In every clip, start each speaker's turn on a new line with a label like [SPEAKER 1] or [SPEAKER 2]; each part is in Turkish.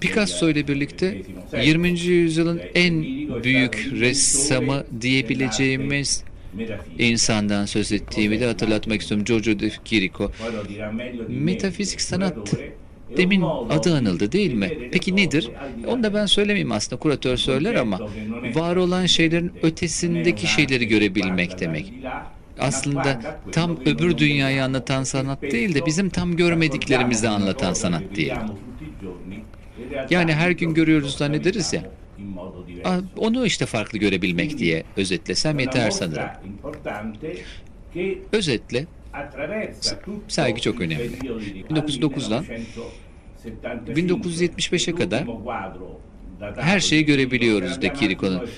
[SPEAKER 1] Picasso ile birlikte 20. yüzyılın en büyük ressamı diyebileceğimiz insandan söz ettiğimi de hatırlatmak istiyorum. Giorgio de Chirico. Metafizik sanat demin adı anıldı değil mi? Peki nedir? Onu da ben söylemeyeyim aslında kuratör söyler ama var olan şeylerin ötesindeki şeyleri görebilmek demek. Aslında tam öbür dünyayı anlatan sanat değil de bizim tam görmediklerimizi anlatan sanat diyelim. Yani her gün görüyoruz zannederiz ya. Onu işte farklı görebilmek diye özetlesem yeter sanırım. Özetle sergi çok önemli. 1909'dan 1975'e kadar her şeyi görebiliyoruz De Chirico'nun.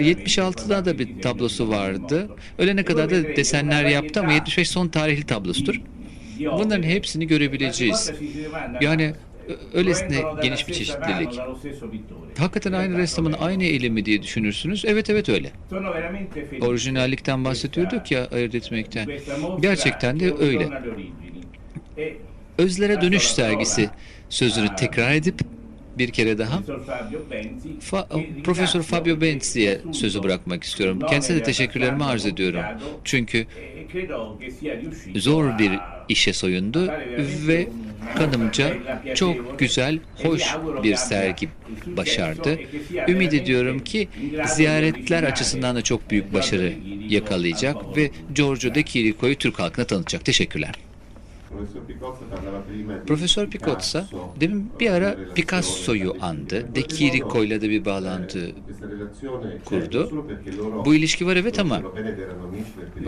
[SPEAKER 1] 76'da da bir tablosu vardı. Ölene kadar da desenler yaptı ama 75 son tarihli tablosudur. Bunların hepsini görebileceğiz. Yani öylesine geniş bir çeşitlilik. Hakikaten aynı ressamın aynı eli mi diye düşünürsünüz. Evet evet öyle. Orijinallikten bahsediyorduk ya ayırt etmekten. Gerçekten de öyle. Özlere Dönüş sergisi sözünü tekrar edip bir kere daha Fa Profesör Fabio Benzi'ye sözü bırakmak istiyorum. Kendisine de teşekkürlerimi arz ediyorum. Çünkü zor bir işe soyundu ve kanımca çok güzel, hoş bir sergi başardı. Ümit ediyorum ki ziyaretler açısından da çok büyük başarı yakalayacak ve Giorgio de Chirico'yu Türk halkına tanıtacak. Teşekkürler. Profesör Picotsa demin bir ara Picasso'yu andı. De Chirico ile de bir bağlantı kurdu. Bu ilişki var evet ama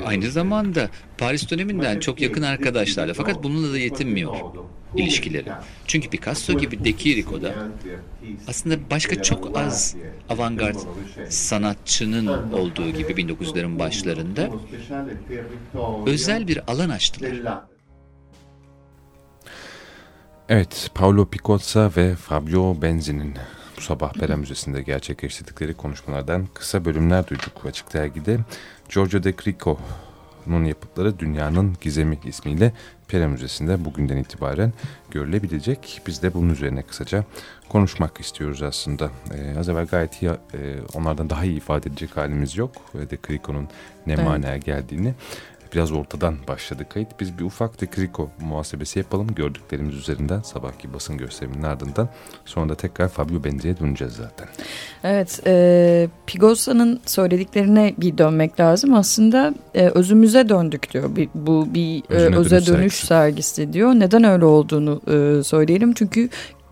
[SPEAKER 1] aynı zamanda Paris döneminden çok yakın arkadaşlarla fakat bununla da yetinmiyor ilişkileri. Çünkü Picasso gibi De Chirico'da aslında başka çok az avantgard sanatçının olduğu gibi 1900'lerin başlarında özel bir alan açtılar.
[SPEAKER 2] Evet, Paolo Picozza ve Fabio Benzi'nin bu sabah Pera Müzesi'nde gerçekleştirdikleri konuşmalardan kısa bölümler duyduk açık dergide. Giorgio De Crico'nun yapıtları Dünyanın Gizemi ismiyle Pera Müzesi'nde bugünden itibaren görülebilecek. Biz de bunun üzerine kısaca konuşmak istiyoruz aslında. Ee, az evvel gayet iyi, e, onlardan daha iyi ifade edecek halimiz yok. De Crico'nun ne evet. manaya geldiğini biraz ortadan başladı kayıt. Biz bir ufak da kriko muhasebesi yapalım gördüklerimiz üzerinden sabahki basın gösteriminin ardından. Sonra da tekrar Fabio Benzi'ye döneceğiz zaten.
[SPEAKER 3] Evet, e, Pigosa'nın söylediklerine bir dönmek lazım. Aslında e, özümüze döndük diyor. Bir, bu bir e, öze dönüş, dönüş sergisi diyor. Neden öyle olduğunu e, söyleyelim. Çünkü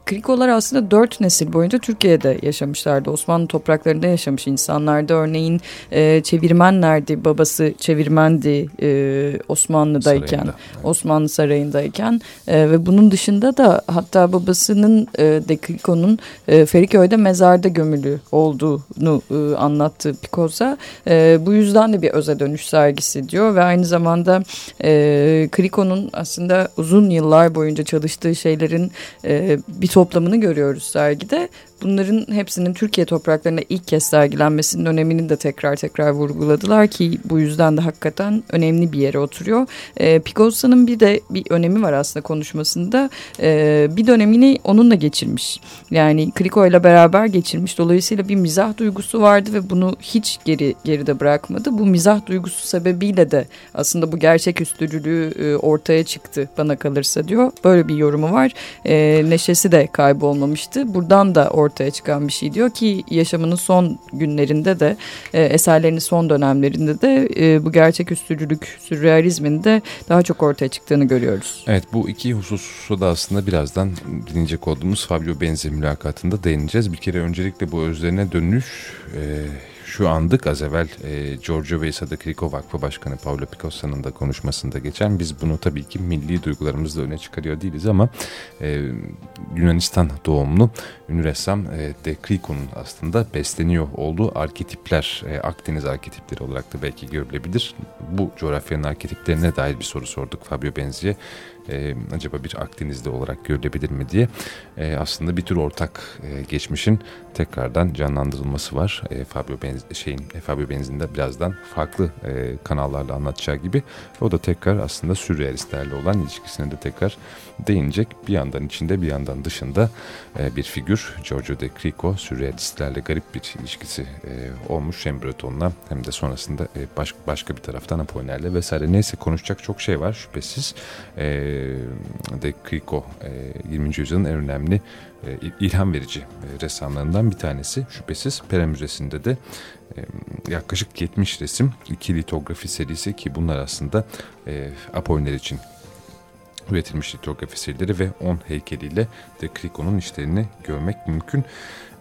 [SPEAKER 3] Krikolar aslında dört nesil boyunca Türkiye'de yaşamışlardı. Osmanlı topraklarında yaşamış insanlardı. Örneğin e, çevirmenlerdi. Babası çevirmendi e, Osmanlı'dayken. Sarayında. Osmanlı Sarayı'ndayken. E, ve bunun dışında da hatta babasının e, de Kriko'nun e, Feriköy'de mezarda gömülü olduğunu e, anlattı Picosa. E, bu yüzden de bir öze dönüş sergisi diyor. Ve aynı zamanda e, Kriko'nun aslında uzun yıllar boyunca çalıştığı şeylerin e, bir toplamını görüyoruz sergide. Bunların hepsinin Türkiye topraklarında ilk kez sergilenmesinin önemini de tekrar tekrar vurguladılar ki bu yüzden de hakikaten önemli bir yere oturuyor. E, Picassa'nın bir de bir önemi var aslında konuşmasında. E, bir dönemini onunla geçirmiş. Yani Kriko ile beraber geçirmiş. Dolayısıyla bir mizah duygusu vardı ve bunu hiç geri geride bırakmadı. Bu mizah duygusu sebebiyle de aslında bu gerçeküstülülüğü e, ortaya çıktı bana kalırsa diyor. Böyle bir yorumu var. E, neşesi de kaybolmamıştı. Buradan da ortaya ortaya çıkan bir şey diyor ki yaşamının son günlerinde de e, eserlerinin son dönemlerinde de e, bu gerçeküstülülük, sürrealizmin de daha çok ortaya çıktığını görüyoruz.
[SPEAKER 2] Evet bu iki hususu da aslında birazdan dinleyecek olduğumuz Fabio Benzi mülakatında değineceğiz. Bir kere öncelikle bu özlerine dönüş... E, şu andık az evvel e, Giorgio Veysa'da Kriko Vakfı Başkanı Paolo Picassa'nın da konuşmasında geçen biz bunu tabii ki milli duygularımızla öne çıkarıyor değiliz ama e, Yunanistan doğumlu ünlü ressam e, De Kriko'nun aslında besleniyor olduğu arketipler e, Akdeniz arketipleri olarak da belki görülebilir. Bu coğrafyanın arketiplerine dair bir soru sorduk Fabio Benzi'ye e, acaba bir Akdenizli olarak görülebilir mi diye e, aslında bir tür ortak e, geçmişin tekrardan canlandırılması var. E, Fabio Benz şeyin e, Fabio Benzin'de birazdan farklı e, kanallarla anlatacağı gibi o da tekrar aslında sürrealistlerle olan ilişkisine de tekrar değinecek. Bir yandan içinde bir yandan dışında e, bir figür Giorgio de Crico sürrealistlerle garip bir ilişkisi e, olmuş hem Breton'la hem de sonrasında e, baş, başka bir taraftan Apollinaire vesaire. Neyse konuşacak çok şey var şüphesiz. E, de Crico e, 20. yüzyılın en önemli e, ilham verici e, ressamlarından bir tanesi. Şüphesiz Pera Müzesi'nde de e, yaklaşık 70 resim, iki litografi serisi ki bunlar aslında e, Apollinaire için üretilmiş litografi serileri ve 10 heykeliyle De Crico'nun işlerini görmek mümkün.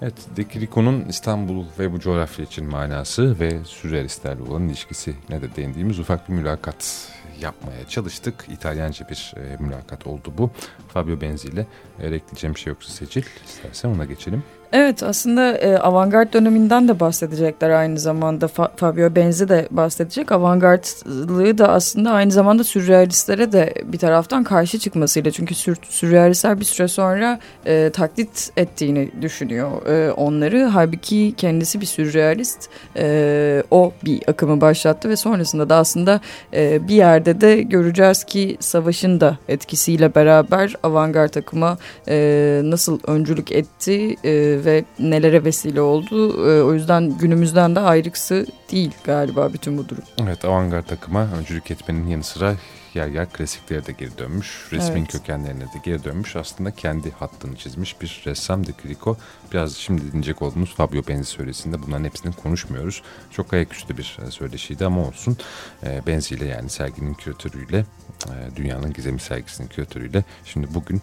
[SPEAKER 2] Evet, De Crico'nun İstanbul ve bu coğrafya için manası ve sürrealistlerle olan ilişkisi ne de değindiğimiz ufak bir mülakat yapmaya çalıştık. İtalyanca bir e, mülakat oldu bu. Fabio Benzi ile eğer ekleyeceğim bir şey yoksa Secil, istersen ona geçelim.
[SPEAKER 3] Evet aslında e, avantgard döneminden de bahsedecekler aynı zamanda Fa Fabio Benzi de bahsedecek. Avantgardlığı da aslında aynı zamanda sürrealistlere de bir taraftan karşı çıkmasıyla. Çünkü sür sürrealistler bir süre sonra e, taklit ettiğini düşünüyor e, onları. Halbuki kendisi bir sürrealist. E, o bir akımı başlattı ve sonrasında da aslında e, bir yerde de göreceğiz ki savaşın da etkisiyle beraber avantgard akıma e, nasıl öncülük etti e, ve nelere vesile oldu. E, o yüzden günümüzden de ayrıksı değil galiba bütün bu durum.
[SPEAKER 2] Evet avantgard takıma öncülük etmenin yanı sıra yer yer klasiklere de geri dönmüş. Resmin evet. kökenlerine de geri dönmüş. Aslında kendi hattını çizmiş bir ressam de Crico. Biraz şimdi dinleyecek olduğumuz Fabio Benzi söyleşisinde bunların hepsini konuşmuyoruz. Çok ayaküstü bir e, söyleşiydi ama olsun. E, Benzi ile yani serginin küratörüyle e, Dünyanın Gizemi sergisinin küratörüyle şimdi bugün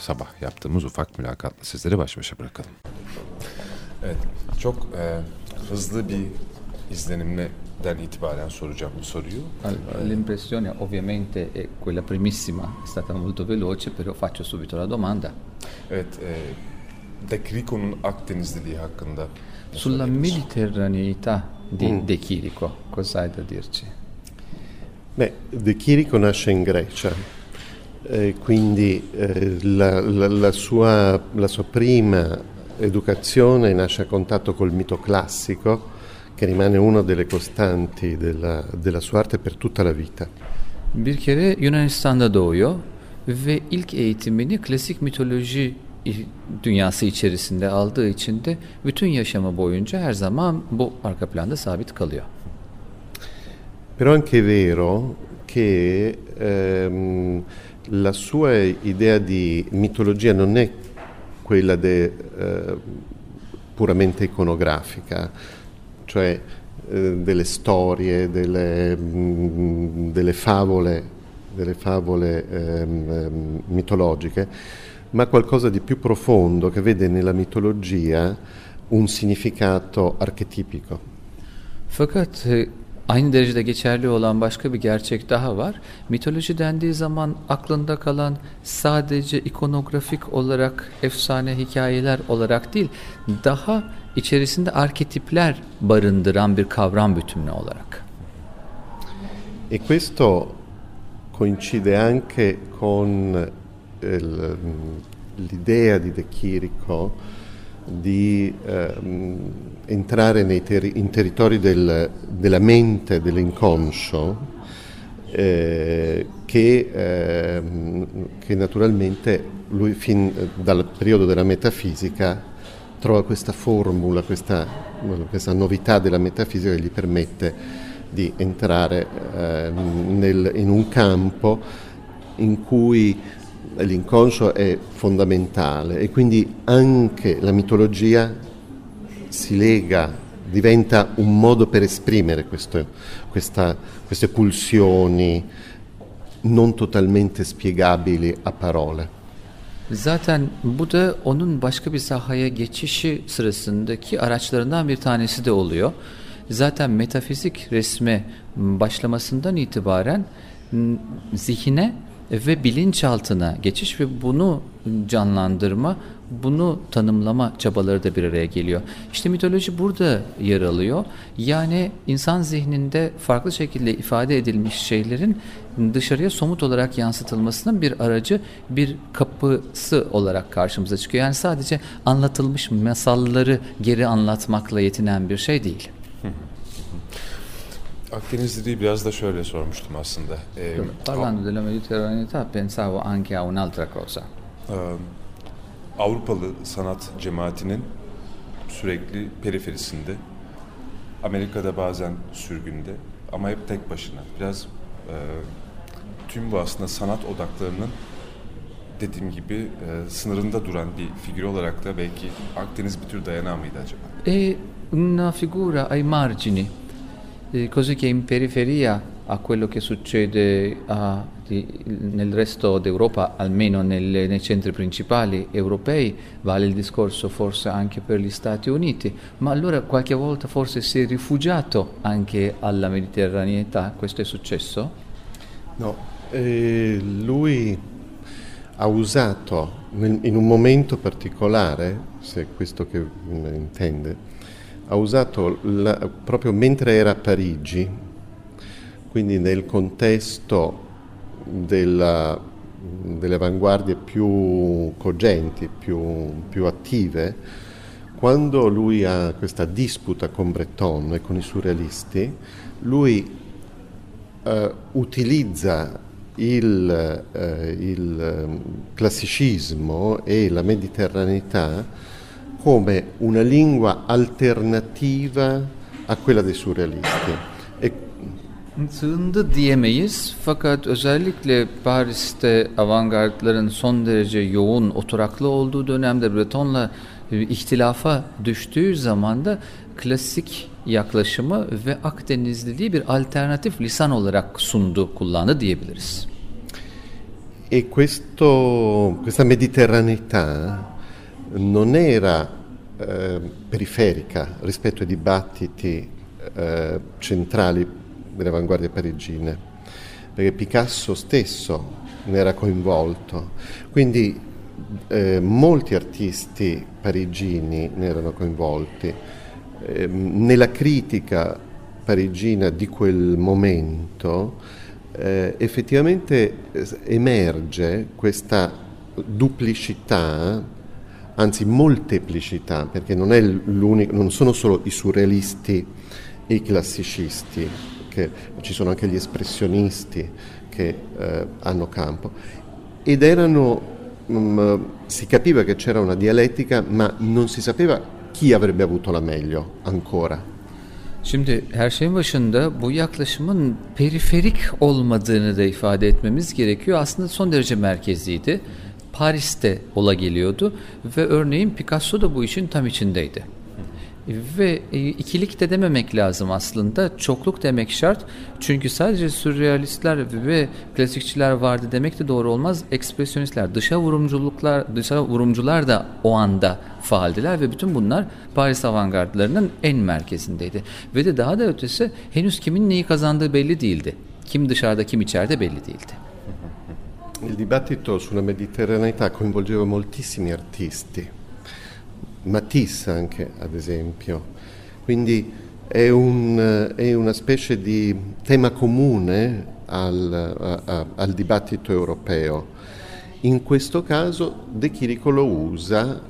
[SPEAKER 2] sabah yaptığımız ufak mülakatla sizleri baş başa bırakalım. Evet, çok e, hızlı bir izlenimle den itibaren soracağım bu soruyu.
[SPEAKER 1] L'impressione ovviamente è quella primissima, è stata molto veloce, però faccio subito la domanda.
[SPEAKER 2] Evet, e, De Chirico'nun Akdenizliliği hakkında.
[SPEAKER 1] Sulla mediterraneità di mm. De Chirico, cosa hai da dirci?
[SPEAKER 4] Beh, De Chirico nasce in Grecia, eh, quindi eh, la, la, la, sua, la sua prima educazione nasce a contatto col mito classico, che rimane una delle costanti della, della sua arte per tutta la vita.
[SPEAKER 1] Bir kere Yunanistan'da doğuyor ve ilk eğitimini klasik mitoloji dünyası içerisinde aldığı için de bütün yaşamı boyunca her zaman bu arka planda sabit kalıyor.
[SPEAKER 4] Però anche è vero che ehm, la sua idea di mitologia non è quella de, eh, puramente iconografica, cioè eh, delle storie, delle, mm, delle favole, delle favole ehm, ehm, mitologiche, ma qualcosa di più profondo che vede nella mitologia un significato archetipico.
[SPEAKER 1] Fakat eh, aynı derecede geçerli olan başka bir gerçek daha var. Mitoloji dendiği zaman aklında kalan sadece ikonografik olarak efsane hikayeler olarak değil, daha içerisinde arketipler barındıran bir kavram bütünü olarak.
[SPEAKER 4] E questo coincide anche con eh, l'idea di De Chirico di eh, entrare nei ter- in territori del, della mente, dell'inconscio, eh, che, eh, che, naturalmente lui fin dal periodo della metafisica trova questa formula, questa, questa novità della metafisica che gli permette di entrare eh, nel, in un campo in cui l'inconscio è fondamentale e quindi anche la mitologia si lega, diventa un modo per esprimere questo, questa, queste pulsioni non totalmente spiegabili a parole.
[SPEAKER 1] Zaten bu da onun başka bir sahaya geçişi sırasındaki araçlarından bir tanesi de oluyor. Zaten metafizik resme başlamasından itibaren zihine ve bilinçaltına geçiş ve bunu canlandırma, bunu tanımlama çabaları da bir araya geliyor. İşte mitoloji burada yer alıyor. Yani insan zihninde farklı şekilde ifade edilmiş şeylerin dışarıya somut olarak yansıtılmasının bir aracı, bir kapısı olarak karşımıza çıkıyor. Yani sadece anlatılmış masalları geri anlatmakla yetinen bir şey değil.
[SPEAKER 2] Akdenizliliği biraz da şöyle sormuştum aslında.
[SPEAKER 1] Ee, Parlando della Mediterraneità pensavo anche a un'altra cosa.
[SPEAKER 2] E, Avrupalı sanat cemaatinin sürekli periferisinde, Amerika'da bazen sürgünde ama hep tek başına. Biraz e, tüm bu aslında sanat odaklarının dediğim gibi e, sınırında duran bir figür olarak da belki Akdeniz bir tür dayanağı mıydı acaba?
[SPEAKER 1] E una figura ai margini eh, così che in periferia a quello che succede a, di, nel resto d'Europa, almeno nelle, nei centri principali europei, vale il discorso forse anche per gli Stati Uniti, ma allora qualche volta forse si è rifugiato anche alla mediterraneità, questo è successo?
[SPEAKER 4] No, eh, lui ha usato nel, in un momento particolare, se è questo che intende, ha usato la, proprio mentre era a Parigi, quindi nel contesto della, delle avanguardie più cogenti, più, più attive, quando lui ha questa disputa con Breton e con i surrealisti, lui eh, utilizza il, eh, il ehm, classicismo e la mediterraneità come una lingua alternativa a quella dei surrealisti. E
[SPEAKER 1] Sığındı diyemeyiz fakat özellikle Paris'te avantgardların son derece yoğun oturaklı olduğu dönemde Breton'la ihtilafa düştüğü zaman da klasik yaklaşımı ve Akdenizliliği bir alternatif lisan olarak sundu, kullandı diyebiliriz.
[SPEAKER 4] E questo, questa mediterraneità non era eh, periferica rispetto ai dibattiti eh, centrali delle avanguardie parigine, perché Picasso stesso ne era coinvolto, quindi eh, molti artisti parigini ne erano coinvolti. Ehm, nella critica parigina di quel momento eh, effettivamente eh, emerge questa duplicità anzi molteplicità, perché non, non, sono solo i surrealisti e i classicisti, che ci sono anche gli espressionisti che eh, hanno campo, ed erano, mh, mm, si capiva che c'era una dialettica, ma non si sapeva chi avrebbe avuto la meglio ancora.
[SPEAKER 1] Şimdi her şeyin başında bu yaklaşımın periferik olmadığını da ifade etmemiz gerekiyor. Aslında son derece merkeziydi. Paris'te ola geliyordu ve örneğin Picasso da bu işin tam içindeydi. Ve e, ikilik de dememek lazım aslında. Çokluk demek şart. Çünkü sadece sürrealistler ve klasikçiler vardı demek de doğru olmaz. Ekspresyonistler, dışa vurumculuklar, dışa vurumcular da o anda faaldiler ve bütün bunlar Paris avantgardlarının en merkezindeydi. Ve de daha da ötesi henüz kimin neyi kazandığı belli değildi. Kim dışarıda kim içeride belli değildi.
[SPEAKER 4] Il dibattito sulla mediterraneità coinvolgeva moltissimi artisti, Matisse anche ad esempio, quindi è, un, è una specie di tema comune al, a, al, dibattito europeo. In questo caso De Chirico lo usa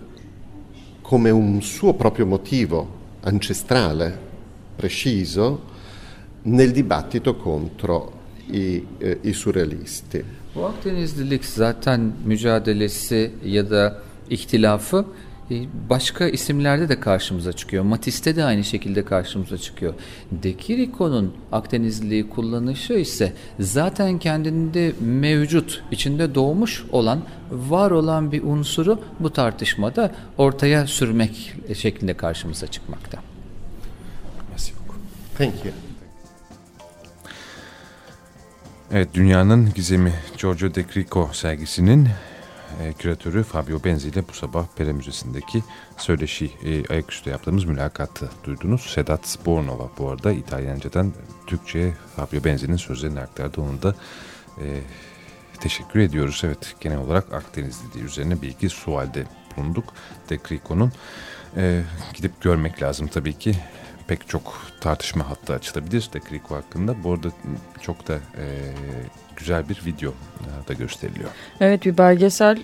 [SPEAKER 4] come un suo proprio motivo ancestrale, preciso, nel dibattito contro i, eh, i surrealisti.
[SPEAKER 1] Bu Akdenizlilik zaten mücadelesi ya da ihtilafı e, başka isimlerde de karşımıza çıkıyor. Matis'te de aynı şekilde karşımıza çıkıyor. De Chirico'nun Akdenizliliği kullanışı ise zaten kendinde mevcut, içinde doğmuş olan, var olan bir unsuru bu tartışmada ortaya sürmek şeklinde karşımıza çıkmakta.
[SPEAKER 4] Thank you.
[SPEAKER 2] Evet, Dünyanın Gizemi Giorgio De Crico sergisinin e, küratörü Fabio Benzi ile bu sabah Pere Müzesi'ndeki söyleşi e, ayaküstü yaptığımız mülakatı duydunuz. Sedat Bornova bu arada İtalyancadan Türkçe'ye Fabio Benzi'nin sözlerini aktardı. Onu da e, teşekkür ediyoruz. Evet genel olarak Akdeniz dili üzerine bir iki sualde bulunduk. De Crico'nun e, gidip görmek lazım tabii ki. Pek çok tartışma hatta açılabilir De Crico hakkında. Bu arada çok da e, güzel bir video e, da gösteriliyor.
[SPEAKER 3] Evet bir belgesel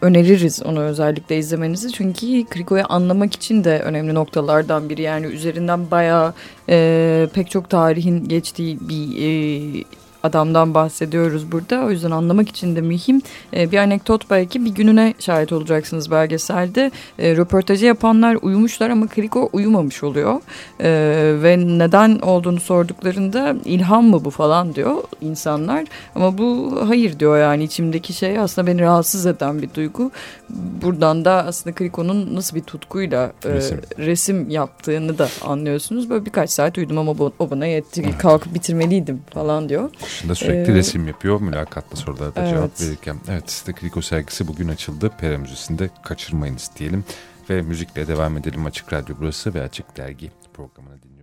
[SPEAKER 3] öneririz onu özellikle izlemenizi. Çünkü Kriko'yu anlamak için de önemli noktalardan biri. Yani üzerinden bayağı e, pek çok tarihin geçtiği bir e, adamdan bahsediyoruz burada. O yüzden anlamak için de mühim. E, bir anekdot belki bir gününe şahit olacaksınız belgeselde. E, röportajı yapanlar uyumuşlar ama Kriko uyumamış oluyor. E, ve neden olduğunu sorduklarında ilham mı bu falan diyor insanlar. Ama bu hayır diyor yani içimdeki şey aslında beni rahatsız eden bir duygu. Buradan da aslında Kriko'nun nasıl bir tutkuyla e, resim. resim yaptığını da anlıyorsunuz. Böyle birkaç saat uyudum ama o bana yetti. Kalkıp bitirmeliydim falan diyor
[SPEAKER 2] dışında sürekli ee, resim yapıyor mülakatlı sorularda evet. cevap verirken. Evet Site Kriko sergisi bugün açıldı. Pera Müzesi'nde kaçırmayınız diyelim. Ve müzikle devam edelim Açık Radyo burası ve Açık Dergi programını dinleyelim.